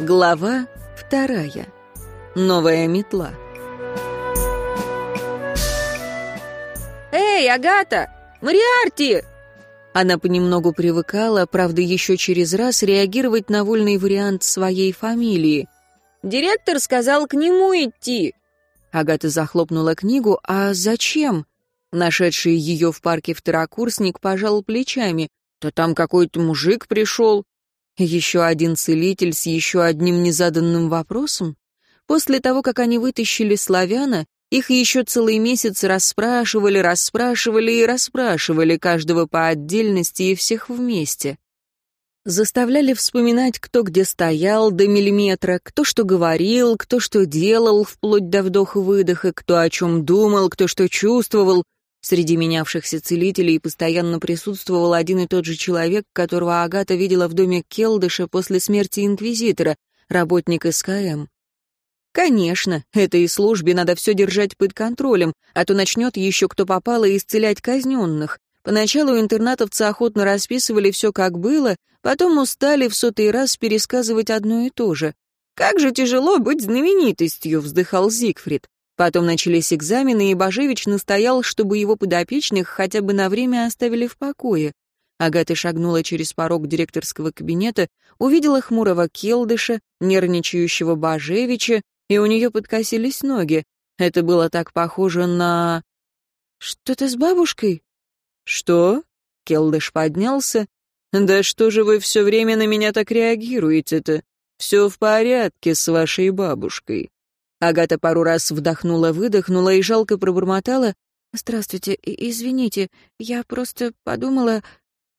Глава вторая. Новая метла. «Эй, Агата! Мариарти!» Она понемногу привыкала, правда, еще через раз реагировать на вольный вариант своей фамилии. «Директор сказал к нему идти!» Агата захлопнула книгу. «А зачем?» Нашедший ее в парке второкурсник пожал плечами. «Да там какой-то мужик пришел. Еще один целитель с еще одним незаданным вопросом? После того, как они вытащили славяна, их еще целый месяц расспрашивали, расспрашивали и расспрашивали каждого по отдельности и всех вместе. Заставляли вспоминать, кто где стоял до миллиметра, кто что говорил, кто что делал, вплоть до вдоха-выдоха, кто о чем думал, кто что чувствовал, Среди менявшихся целителей постоянно присутствовал один и тот же человек, которого Агата видела в доме Келдыша после смерти инквизитора, работник СКМ. Конечно, этой службе надо все держать под контролем, а то начнет еще кто попало исцелять казненных. Поначалу интернатовцы охотно расписывали все как было, потом устали в сотый раз пересказывать одно и то же. «Как же тяжело быть знаменитостью», — вздыхал Зигфрид. Потом начались экзамены, и Бажевич настоял, чтобы его подопечных хотя бы на время оставили в покое. Агата шагнула через порог директорского кабинета, увидела хмурого Келдыша, нервничающего Бажевича, и у нее подкосились ноги. Это было так похоже на... «Что-то с бабушкой?» «Что?» — Келдыш поднялся. «Да что же вы все время на меня так реагируете-то? Все в порядке с вашей бабушкой». Агата пару раз вдохнула-выдохнула и жалко пробормотала. «Здравствуйте, извините, я просто подумала...»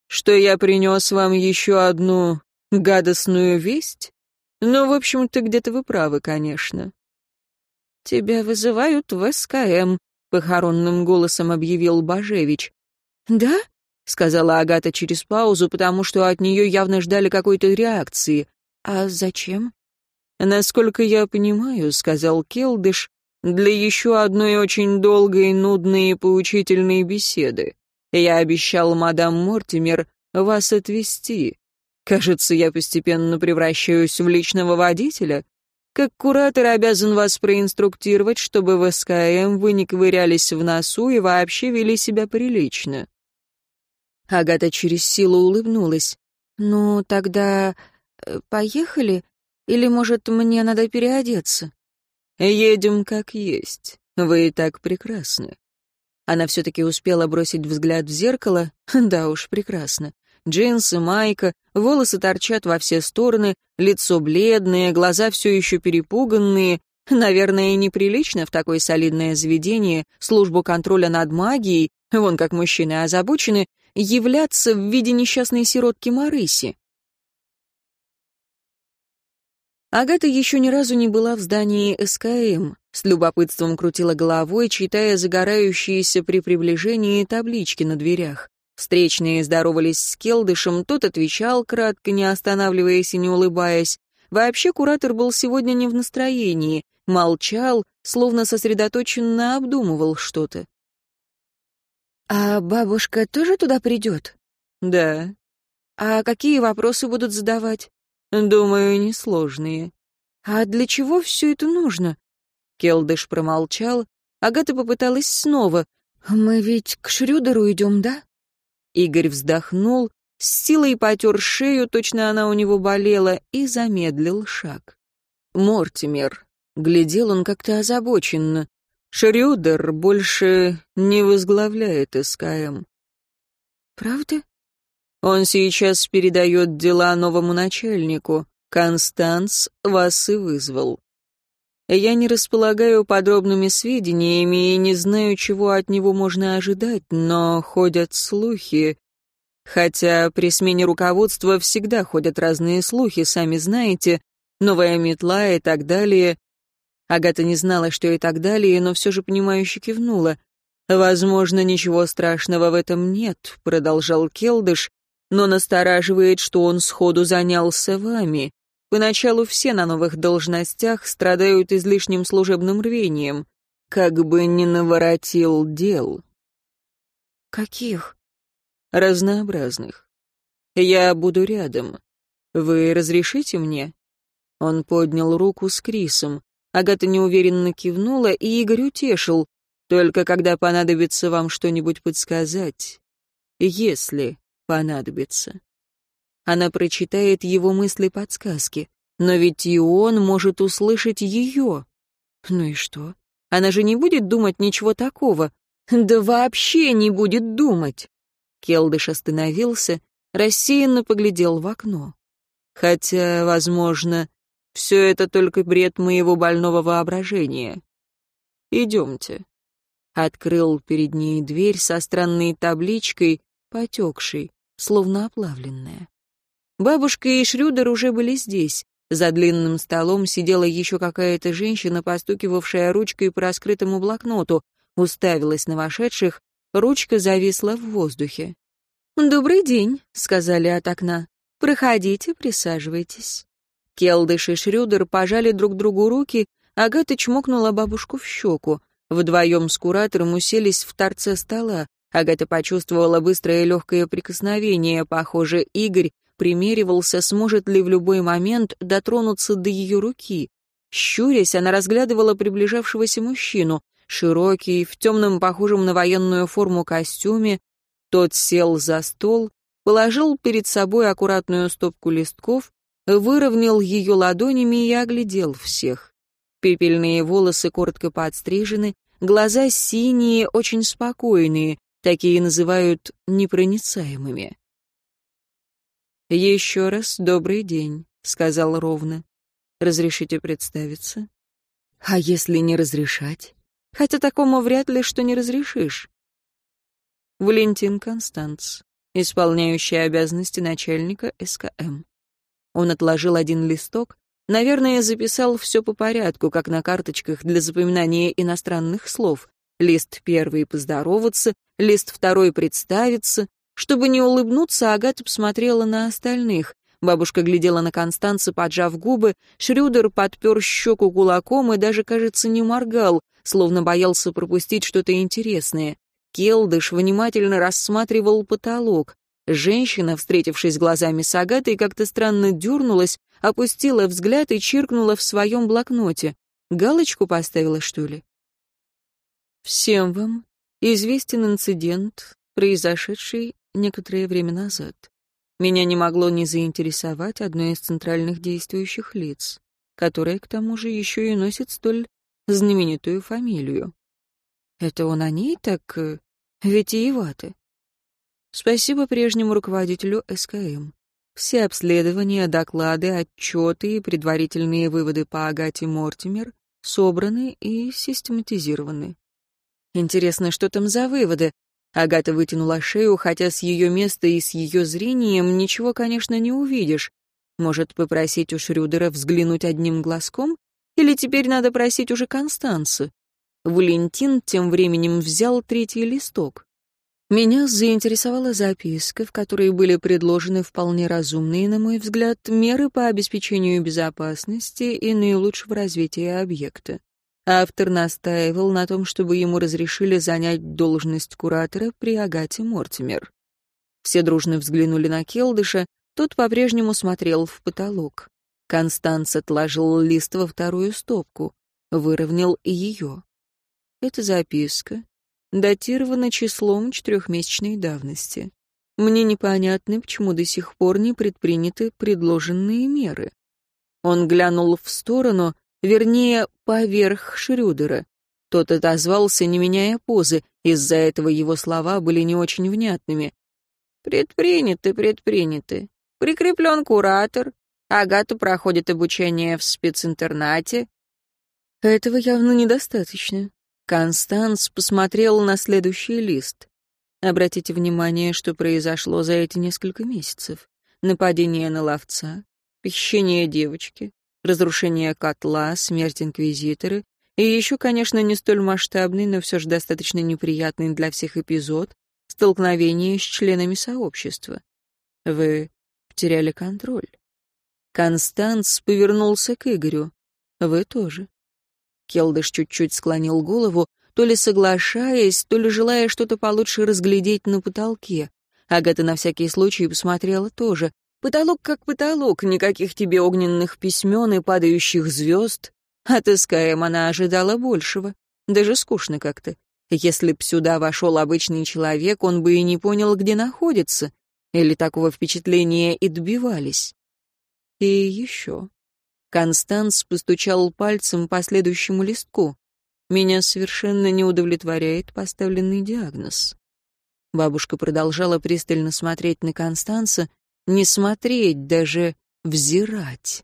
«Что я принес вам еще одну гадостную весть? Ну, в общем-то, где-то вы правы, конечно». «Тебя вызывают в СКМ», — похоронным голосом объявил Бажевич. «Да?» — сказала Агата через паузу, потому что от нее явно ждали какой-то реакции. «А зачем?» «Насколько я понимаю», — сказал Келдыш, «для еще одной очень долгой, нудной и поучительной беседы. Я обещал мадам Мортимер вас отвезти. Кажется, я постепенно превращаюсь в личного водителя. Как куратор обязан вас проинструктировать, чтобы в СКМ вы не ковырялись в носу и вообще вели себя прилично». Агата через силу улыбнулась. «Ну, тогда э, поехали?» Или, может, мне надо переодеться? Едем как есть. Вы и так прекрасны. Она все-таки успела бросить взгляд в зеркало. Да уж, прекрасно. Джинсы, майка, волосы торчат во все стороны, лицо бледное, глаза все еще перепуганные. Наверное, неприлично в такое солидное заведение, службу контроля над магией, вон как мужчины озабочены, являться в виде несчастной сиротки Марыси. Агата еще ни разу не была в здании СКМ. С любопытством крутила головой, читая загорающиеся при приближении таблички на дверях. Встречные здоровались с Келдышем, тот отвечал кратко, не останавливаясь и не улыбаясь. Вообще куратор был сегодня не в настроении, молчал, словно сосредоточенно обдумывал что-то. «А бабушка тоже туда придет?» «Да». «А какие вопросы будут задавать?» «Думаю, несложные». «А для чего все это нужно?» Келдыш промолчал. Агата попыталась снова. «Мы ведь к Шрюдеру идем, да?» Игорь вздохнул, с силой потер шею, точно она у него болела, и замедлил шаг. «Мортимер», — глядел он как-то озабоченно, — «Шрюдер больше не возглавляет СКМ». «Правда?» Он сейчас передает дела новому начальнику. Констанс вас и вызвал. Я не располагаю подробными сведениями и не знаю, чего от него можно ожидать, но ходят слухи. Хотя при смене руководства всегда ходят разные слухи, сами знаете, новая метла и так далее. Агата не знала, что и так далее, но все же понимающе кивнула. «Возможно, ничего страшного в этом нет», — продолжал Келдыш, но настораживает, что он сходу занялся вами. Поначалу все на новых должностях страдают излишним служебным рвением, как бы не наворотил дел. Каких? Разнообразных. Я буду рядом. Вы разрешите мне? Он поднял руку с Крисом. Агата неуверенно кивнула, и Игорь утешил. «Только когда понадобится вам что-нибудь подсказать. Если понадобится». Она прочитает его мысли-подсказки. Но ведь и он может услышать ее. Ну и что? Она же не будет думать ничего такого. Да вообще не будет думать. Келдыш остановился, рассеянно поглядел в окно. Хотя, возможно, все это только бред моего больного воображения. Идемте. Открыл перед ней дверь со странной табличкой, потекшей, словно оплавленная. Бабушка и Шрюдер уже были здесь. За длинным столом сидела еще какая-то женщина, постукивавшая ручкой по раскрытому блокноту, уставилась на вошедших, ручка зависла в воздухе. «Добрый день», — сказали от окна. «Проходите, присаживайтесь». Келдыш и Шрюдер пожали друг другу руки, Агата чмокнула бабушку в щеку. Вдвоем с куратором уселись в торце стола. Агата почувствовала быстрое легкое прикосновение. Похоже, Игорь примеривался, сможет ли в любой момент дотронуться до ее руки. Щурясь, она разглядывала приближавшегося мужчину. Широкий, в темном, похожем на военную форму костюме. Тот сел за стол, положил перед собой аккуратную стопку листков, выровнял ее ладонями и оглядел всех. Пепельные волосы коротко подстрижены, глаза синие, очень спокойные, такие называют непроницаемыми. «Еще раз добрый день», — сказал ровно. «Разрешите представиться?» «А если не разрешать? Хотя такому вряд ли, что не разрешишь». Валентин Констанц, исполняющий обязанности начальника СКМ. Он отложил один листок, наверное, записал все по порядку, как на карточках для запоминания иностранных слов. Лист первый — поздороваться, лист второй — представиться, чтобы не улыбнуться, Агата посмотрела на остальных. Бабушка глядела на Констанца, поджав губы, Шрюдер подпер щеку кулаком и даже, кажется, не моргал, словно боялся пропустить что-то интересное. Келдыш внимательно рассматривал потолок. Женщина, встретившись глазами с Агатой, как-то странно дернулась, опустила взгляд и чиркнула в своем блокноте. Галочку поставила, что ли? «Всем вам известен инцидент, произошедший некоторое время назад. Меня не могло не заинтересовать одно из центральных действующих лиц, которое, к тому же, еще и носит столь знаменитую фамилию. Это он о ней так э, витиевато. Спасибо прежнему руководителю СКМ. Все обследования, доклады, отчеты и предварительные выводы по Агате Мортимер собраны и систематизированы. Интересно, что там за выводы? Агата вытянула шею, хотя с ее места и с ее зрением ничего, конечно, не увидишь. Может, попросить у Шрюдера взглянуть одним глазком? Или теперь надо просить уже Констанцию? Валентин тем временем взял третий листок. Меня заинтересовала записка, в которой были предложены вполне разумные, на мой взгляд, меры по обеспечению безопасности и наилучшего развития объекта. Автор настаивал на том, чтобы ему разрешили занять должность куратора при Агате Мортимер. Все дружно взглянули на Келдыша, тот по-прежнему смотрел в потолок. Констанц отложил лист во вторую стопку, выровнял и ее. Эта записка датирована числом четырехмесячной давности. Мне непонятно, почему до сих пор не предприняты предложенные меры. Он глянул в сторону, вернее, поверх Шрюдера. Тот отозвался, не меняя позы, из-за этого его слова были не очень внятными. «Предприняты, предприняты. Прикреплен куратор. Агата проходит обучение в специнтернате». «Этого явно недостаточно». Констанс посмотрел на следующий лист. Обратите внимание, что произошло за эти несколько месяцев. Нападение на ловца, похищение девочки, разрушение котла, смерть инквизитора и еще, конечно, не столь масштабный, но все же достаточно неприятный для всех эпизод — столкновение с членами сообщества. Вы потеряли контроль. Констанс повернулся к Игорю. Вы тоже. Келдыш чуть-чуть склонил голову, то ли соглашаясь, то ли желая что-то получше разглядеть на потолке. Агата на всякий случай посмотрела тоже. Потолок как потолок, никаких тебе огненных письмен и падающих звезд. От СКМ она ожидала большего. Даже скучно как-то. Если б сюда вошел обычный человек, он бы и не понял, где находится. Или такого впечатления и добивались. И еще. Констанс постучал пальцем по следующему листку. Меня совершенно не удовлетворяет поставленный диагноз. Бабушка продолжала пристально смотреть на Констанца, не смотреть, даже взирать.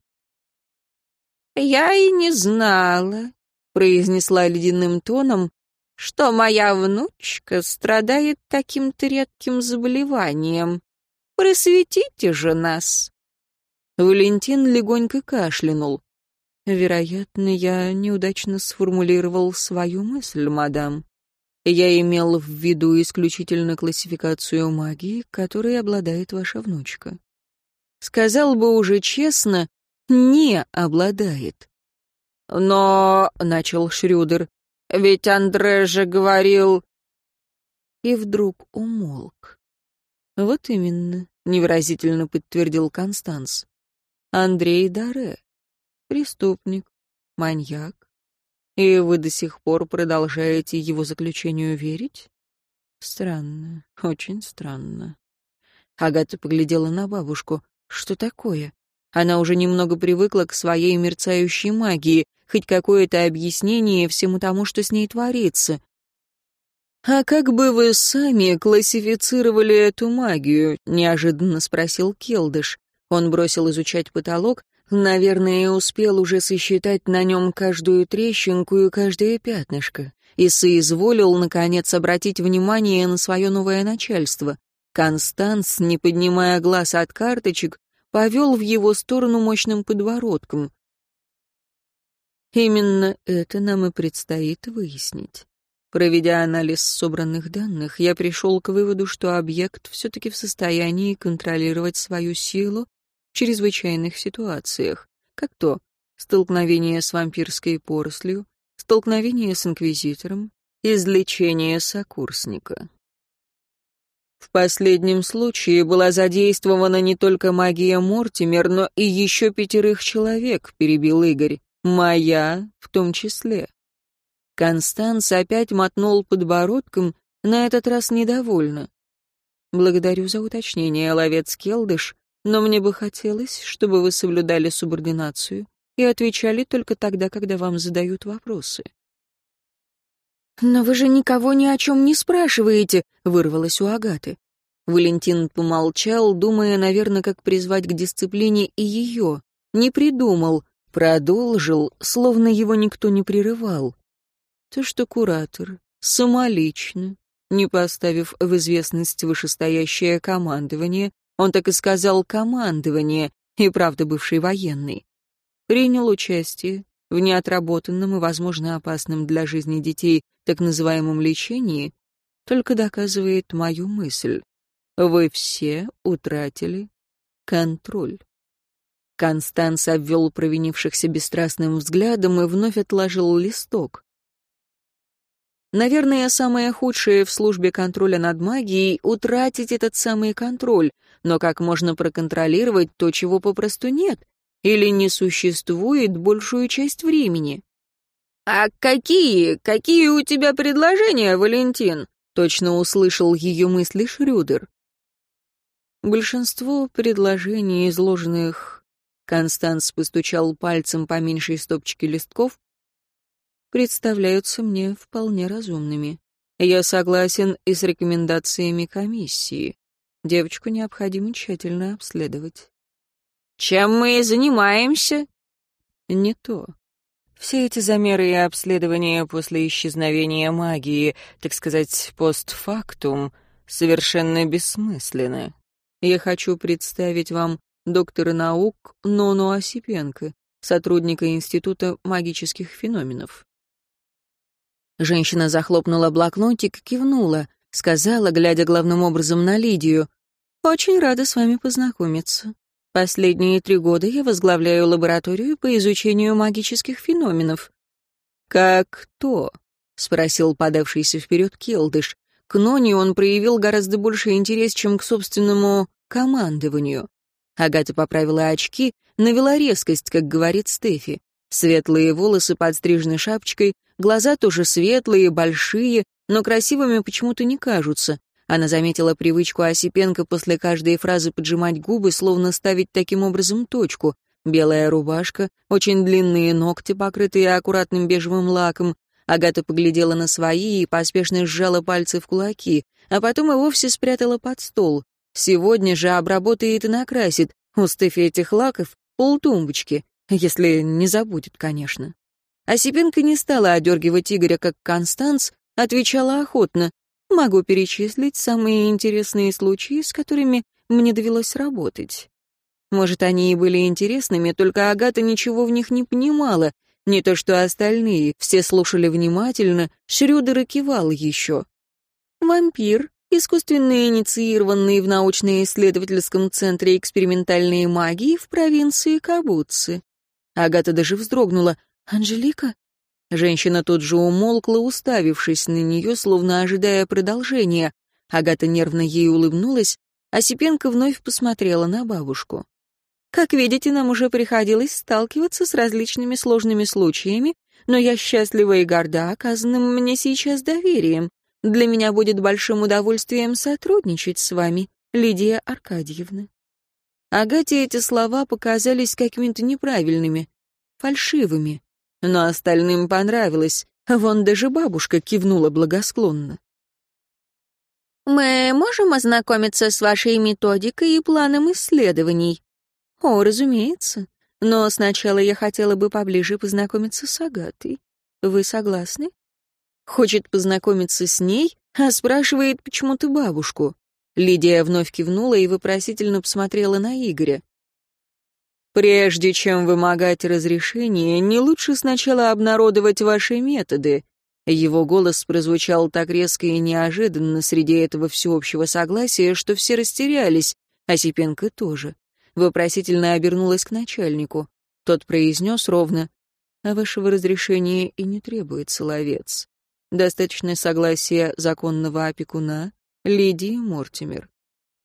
«Я и не знала», — произнесла ледяным тоном, «что моя внучка страдает таким-то редким заболеванием. Просветите же нас». Валентин легонько кашлянул. «Вероятно, я неудачно сформулировал свою мысль, мадам. Я имел в виду исключительно классификацию магии, которой обладает ваша внучка. Сказал бы уже честно, не обладает. «Но...» — начал Шрюдер. «Ведь Андре же говорил...» И вдруг умолк. «Вот именно», — невыразительно подтвердил Констанс. «Андрей Даре. Преступник, маньяк. И вы до сих пор продолжаете его заключению верить? Странно, очень странно». Агата поглядела на бабушку. «Что такое?» Она уже немного привыкла к своей мерцающей магии, хоть какое-то объяснение всему тому, что с ней творится. «А как бы вы сами классифицировали эту магию?» — неожиданно спросил Келдыш. Он бросил изучать потолок, наверное, успел уже сосчитать на нем каждую трещинку и каждое пятнышко, и соизволил, наконец, обратить внимание на свое новое начальство. Констанс, не поднимая глаз от карточек, повел в его сторону мощным подбородком. Именно это нам и предстоит выяснить. Проведя анализ собранных данных, я пришел к выводу, что объект все-таки в состоянии контролировать свою силу чрезвычайных ситуациях, как то столкновение с вампирской порослью, столкновение с инквизитором, излечение сокурсника. В последнем случае была задействована не только магия Мортимер, но и еще пятерых человек, перебил Игорь. Моя в том числе. Констанс опять мотнул подбородком, на этот раз недовольно. Благодарю за уточнение, ловец Келдыш, но мне бы хотелось, чтобы вы соблюдали субординацию и отвечали только тогда, когда вам задают вопросы. «Но вы же никого ни о чем не спрашиваете», — вырвалось у Агаты. Валентин помолчал, думая, наверное, как призвать к дисциплине и ее. Не придумал, продолжил, словно его никто не прерывал. То, что куратор самолично, не поставив в известность вышестоящее командование, он так и сказал «командование», и правда бывший военный, принял участие в неотработанном и, возможно, опасном для жизни детей так называемом лечении, только доказывает мою мысль. Вы все утратили контроль. Констанс обвел провинившихся бесстрастным взглядом и вновь отложил листок. Наверное, самое худшее в службе контроля над магией — утратить этот самый контроль, но как можно проконтролировать то, чего попросту нет, или не существует большую часть времени? «А какие, какие у тебя предложения, Валентин?» Точно услышал ее мысли Шрюдер. Большинство предложений, изложенных... Констанс постучал пальцем по меньшей стопочке листков, представляются мне вполне разумными. Я согласен и с рекомендациями комиссии. Девочку необходимо тщательно обследовать. Чем мы и занимаемся? Не то. Все эти замеры и обследования после исчезновения магии, так сказать, постфактум, совершенно бессмысленны. Я хочу представить вам доктора наук Нону Осипенко, сотрудника Института магических феноменов. Женщина захлопнула блокнотик, кивнула, сказала, глядя главным образом на Лидию, «Очень рада с вами познакомиться. Последние три года я возглавляю лабораторию по изучению магических феноменов». «Как кто?» — спросил подавшийся вперед Келдыш. К Ноне он проявил гораздо больше интерес, чем к собственному командованию. Агата поправила очки, навела резкость, как говорит Стефи. Светлые волосы подстрижены шапочкой, глаза тоже светлые, большие, но красивыми почему-то не кажутся. Она заметила привычку Осипенко после каждой фразы поджимать губы, словно ставить таким образом точку. Белая рубашка, очень длинные ногти, покрытые аккуратным бежевым лаком. Агата поглядела на свои и поспешно сжала пальцы в кулаки, а потом и вовсе спрятала под стол. Сегодня же обработает и накрасит. У Стефи этих лаков полтумбочки, если не забудет, конечно. Осипенко не стала одергивать Игоря как Констанс, отвечала охотно. Могу перечислить самые интересные случаи, с которыми мне довелось работать. Может, они и были интересными, только Агата ничего в них не понимала, не то что остальные, все слушали внимательно, Шрёдер и кивал еще. Вампир, искусственно инициированный в научно-исследовательском центре экспериментальной магии в провинции Кабуцы. Агата даже вздрогнула. «Анжелика?» Женщина тут же умолкла, уставившись на нее, словно ожидая продолжения. Агата нервно ей улыбнулась, а Сипенко вновь посмотрела на бабушку. «Как видите, нам уже приходилось сталкиваться с различными сложными случаями, но я счастлива и горда оказанным мне сейчас доверием. Для меня будет большим удовольствием сотрудничать с вами, Лидия Аркадьевна». Агате эти слова показались какими-то неправильными, фальшивыми. Но остальным понравилось. Вон даже бабушка кивнула благосклонно. «Мы можем ознакомиться с вашей методикой и планом исследований?» «О, разумеется. Но сначала я хотела бы поближе познакомиться с Агатой. Вы согласны?» Хочет познакомиться с ней, а спрашивает почему-то бабушку. Лидия вновь кивнула и вопросительно посмотрела на Игоря. Прежде чем вымогать разрешение, не лучше сначала обнародовать ваши методы. Его голос прозвучал так резко и неожиданно среди этого всеобщего согласия, что все растерялись, а Сипенко тоже. Вопросительно обернулась к начальнику. Тот произнес ровно, «А вашего разрешения и не требуется, ловец. Достаточно согласия законного опекуна Лидии Мортимер.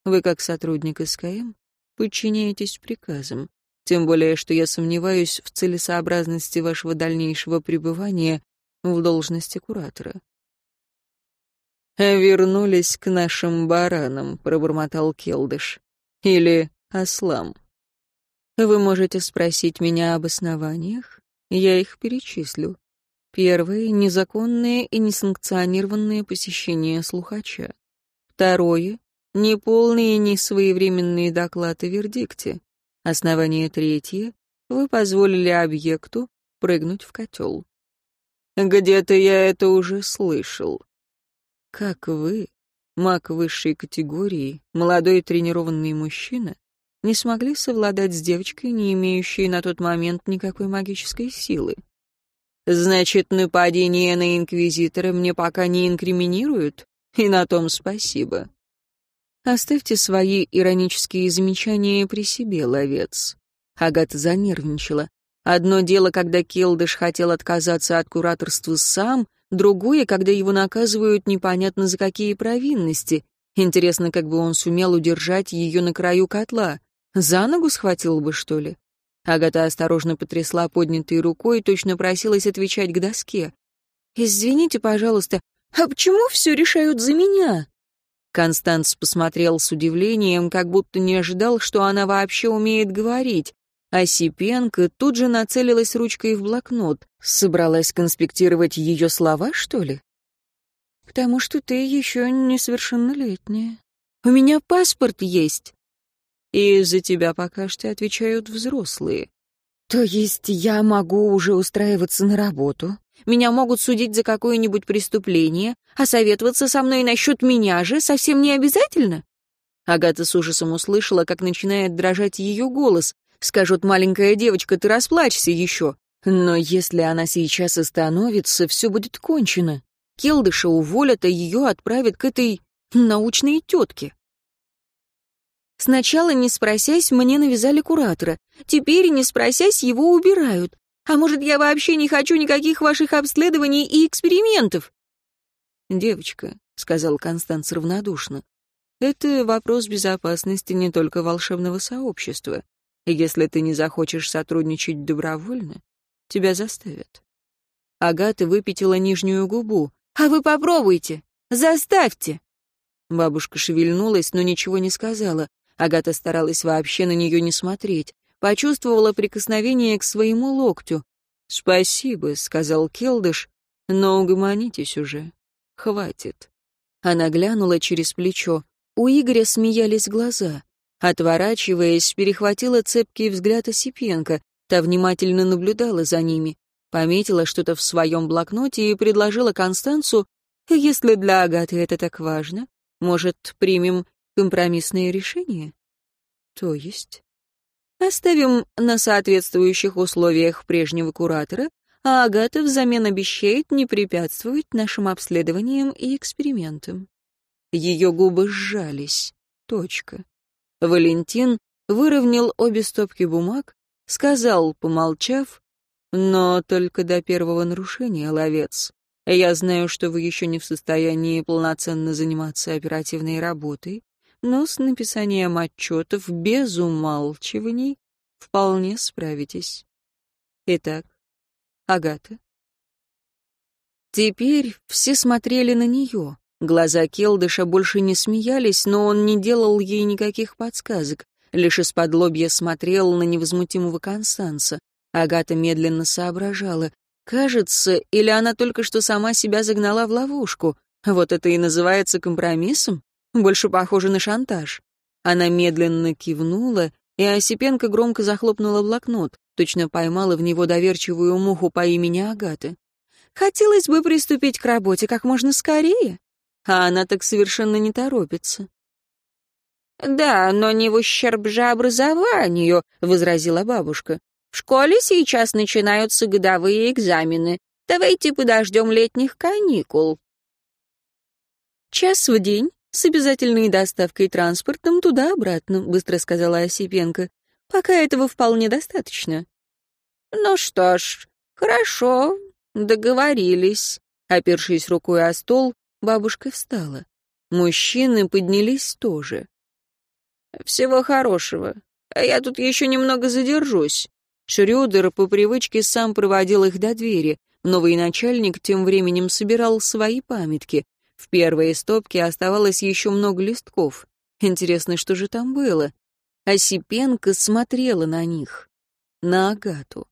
Вы, как сотрудник СКМ, подчиняетесь приказам. Тем более, что я сомневаюсь в целесообразности вашего дальнейшего пребывания в должности куратора. «Вернулись к нашим баранам», — пробормотал Келдыш. «Или ослам. Вы можете спросить меня об основаниях, я их перечислю. Первое — незаконное и несанкционированное посещение слухача. Второе — неполные и несвоевременные доклады о вердикте. Основание третье. Вы позволили объекту прыгнуть в котел. Где-то я это уже слышал. Как вы, маг высшей категории, молодой тренированный мужчина, не смогли совладать с девочкой, не имеющей на тот момент никакой магической силы? Значит, нападение на инквизитора мне пока не инкриминируют? И на том спасибо. Оставьте свои иронические замечания при себе, ловец. Агата занервничала. Одно дело, когда Келдыш хотел отказаться от кураторства сам, другое, когда его наказывают непонятно за какие провинности. Интересно, как бы он сумел удержать ее на краю котла. За ногу схватил бы, что ли? Агата осторожно потрясла поднятой рукой, точно просилась отвечать к доске. «Извините, пожалуйста, а почему все решают за меня?» Констанс посмотрел с удивлением, как будто не ожидал, что она вообще умеет говорить. А Сипенко тут же нацелилась ручкой в блокнот. Собралась конспектировать ее слова, что ли? «Потому что ты еще несовершеннолетняя. У меня паспорт есть». «И за тебя пока что отвечают взрослые». «То есть я могу уже устраиваться на работу, меня могут судить за какое-нибудь преступление, а советоваться со мной насчет меня же совсем не обязательно?» Агата с ужасом услышала, как начинает дрожать ее голос. Скажут, маленькая девочка, ты расплачься еще. Но если она сейчас остановится, все будет кончено. Келдыша уволят, а ее отправят к этой научной тетке. Сначала, не спросясь, мне навязали куратора. Теперь, не спросясь, его убирают. А может, я вообще не хочу никаких ваших обследований и экспериментов?» «Девочка», — сказал Констанц равнодушно, Это вопрос безопасности не только волшебного сообщества. Если ты не захочешь сотрудничать добровольно, тебя заставят. Агата выпятила нижнюю губу. «А вы попробуйте! Заставьте!» Бабушка шевельнулась, но ничего не сказала. Агата старалась вообще на нее не смотреть. Почувствовала прикосновение к своему локтю. «Спасибо», — сказал Келдыш, — «но угомонитесь уже. Хватит». Она глянула через плечо. У Игоря смеялись глаза. Отворачиваясь, перехватила цепкий взгляд Осипенко. Та внимательно наблюдала за ними. Пометила что-то в своем блокноте и предложила Констанцу, «Если для Агаты это так важно, может, примем компромиссное решение?» «То есть?» «Оставим на соответствующих условиях прежнего куратора, а Агата взамен обещает не препятствовать нашим обследованиям и экспериментам». Ее губы сжались. Точка. Валентин выровнял обе стопки бумаг, сказал, помолчав, «Но только до первого нарушения, ловец. Я знаю, что вы еще не в состоянии полноценно заниматься оперативной работой, но с написанием отчетов без умалчиваний вполне справитесь. Итак, Агата». Теперь все смотрели на нее. Глаза Келдыша больше не смеялись, но он не делал ей никаких подсказок, лишь из-под лобья смотрел на невозмутимого Констанца. Агата медленно соображала. Кажется, или она только что сама себя загнала в ловушку. Вот это и называется компромиссом? Больше похоже на шантаж. Она медленно кивнула, и Осипенко громко захлопнула блокнот, точно поймала в него доверчивую муху по имени Агаты. «Хотелось бы приступить к работе как можно скорее», а она так совершенно не торопится. «Да, но не в ущерб же образованию», — возразила бабушка. «В школе сейчас начинаются годовые экзамены. Давайте подождем летних каникул». «Час в день с обязательной доставкой транспортом туда-обратно», — быстро сказала Осипенко. «Пока этого вполне достаточно». «Ну что ж, хорошо, договорились». Опершись рукой о стол, Бабушка встала. Мужчины поднялись тоже. «Всего хорошего. Я тут еще немного задержусь». Шрёдер по привычке сам проводил их до двери. Новый начальник тем временем собирал свои памятки. В первой стопке оставалось еще много листков. Интересно, что же там было? Осипенко смотрела на них. На Агату.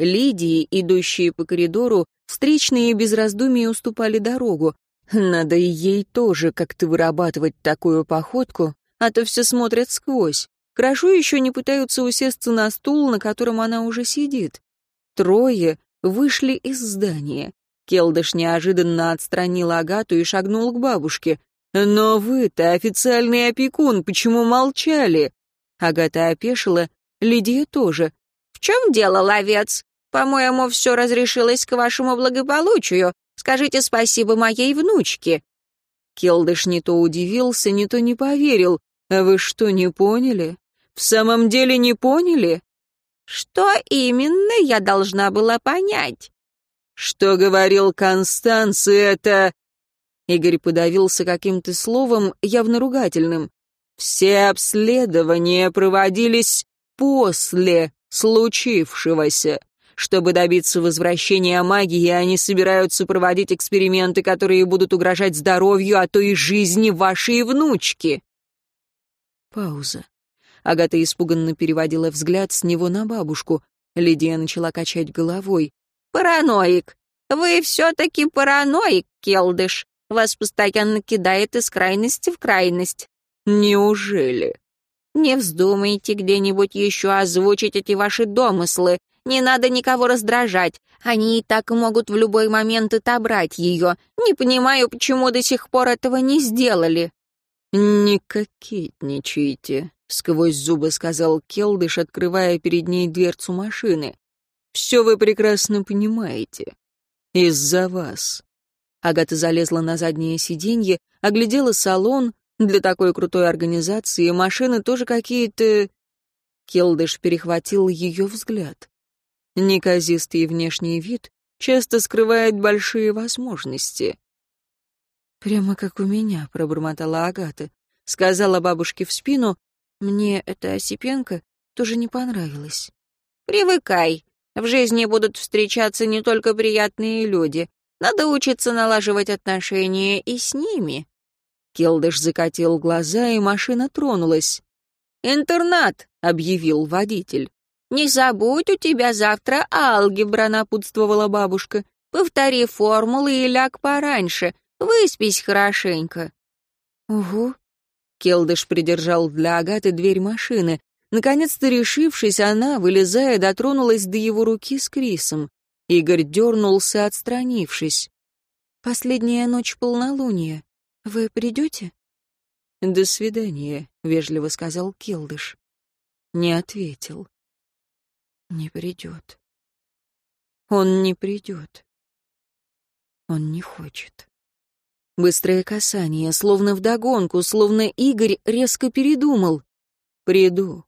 Лидии, идущие по коридору, встречные без раздумий уступали дорогу, надо и ей тоже как-то вырабатывать такую походку, а то все смотрят сквозь. Хорошо еще не пытаются усесться на стул, на котором она уже сидит. Трое вышли из здания. Келдыш неожиданно отстранил Агату и шагнул к бабушке. «Но вы-то официальный опекун, почему молчали?» Агата опешила, Лидия тоже. «В чем дело, ловец? По-моему, все разрешилось к вашему благополучию. Скажите спасибо моей внучке». Келдыш не то удивился, не то не поверил. «А вы что, не поняли? В самом деле не поняли?» «Что именно я должна была понять?» «Что говорил Констанци, это...» Игорь подавился каким-то словом, явно ругательным. «Все обследования проводились после случившегося. Чтобы добиться возвращения магии, они собираются проводить эксперименты, которые будут угрожать здоровью, а то и жизни вашей внучки. Пауза. Агата испуганно переводила взгляд с него на бабушку. Лидия начала качать головой. «Параноик! Вы все-таки параноик, Келдыш! Вас постоянно кидает из крайности в крайность». «Неужели?» «Не вздумайте где-нибудь еще озвучить эти ваши домыслы. Не надо никого раздражать. Они и так могут в любой момент отобрать ее. Не понимаю, почему до сих пор этого не сделали». «Не кокетничайте», — сквозь зубы сказал Келдыш, открывая перед ней дверцу машины. «Все вы прекрасно понимаете. Из-за вас». Агата залезла на заднее сиденье, оглядела салон. Для такой крутой организации машины тоже какие-то... Келдыш перехватил ее взгляд. Неказистый внешний вид часто скрывает большие возможности. «Прямо как у меня», — пробормотала Агата. сказала бабушке в спину. Мне эта Осипенко тоже не понравилась. «Привыкай. В жизни будут встречаться не только приятные люди. Надо учиться налаживать отношения и с ними». Келдыш закатил глаза, и машина тронулась. «Интернат», — объявил водитель. «Не забудь, у тебя завтра алгебра», — напутствовала бабушка. «Повтори формулы и ляг пораньше. Выспись хорошенько». «Угу». Келдыш придержал для Агаты дверь машины. Наконец-то решившись, она, вылезая, дотронулась до его руки с Крисом. Игорь дернулся, отстранившись. «Последняя ночь полнолуния. Вы придете?» «До свидания», — вежливо сказал Келдыш. Не ответил. «Не придет. Он не придет. Он не хочет». Быстрое касание, словно вдогонку, словно Игорь резко передумал. «Приду»,